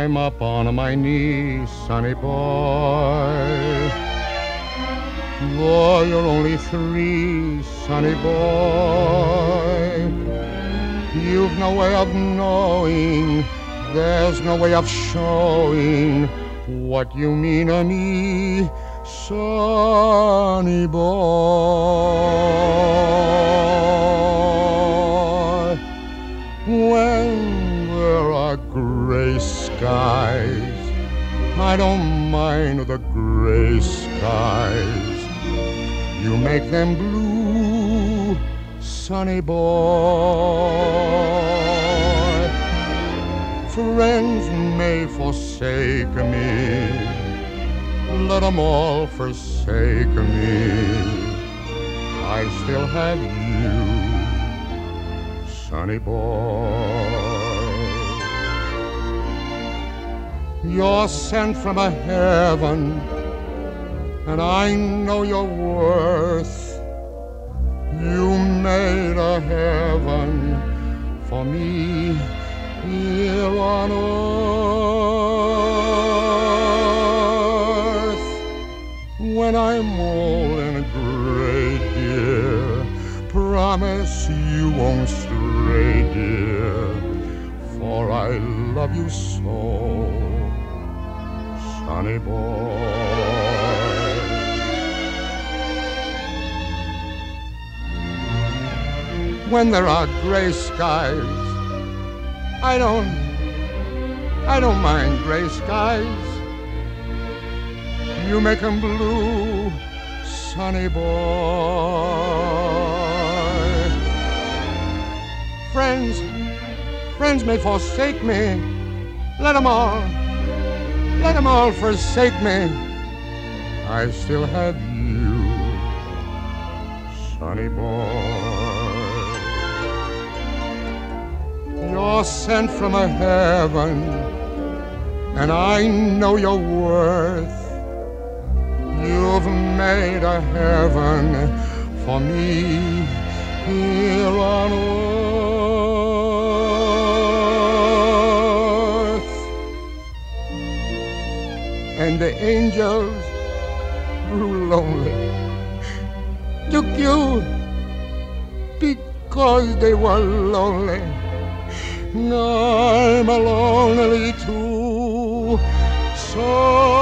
up on my knee, sonny boy. Though you're only three, sonny boy, you've no way of knowing, there's no way of showing what you mean to me, sonny boy. There are gray skies, I don't mind the gray skies. You make them blue, sonny boy. Friends may forsake me, let them all forsake me. I still have you, sonny boy. You're sent from a heaven, and I know your worth. You made a heaven for me here on earth. When I'm old and gray, dear, promise you won't stray, dear, for I love you so, sonny boy. When there are gray skies, I don't, I don't mind gray skies. You make 'em blue, sonny boy. Friends, friends may forsake me. Let 'em all, let 'em all forsake me. I still have you, sonny boy. You're sent from a heaven, and I know your worth. You've made a heaven for me here on earth. The angels grew lonely, took you because they were lonely. I'm a lonely too. So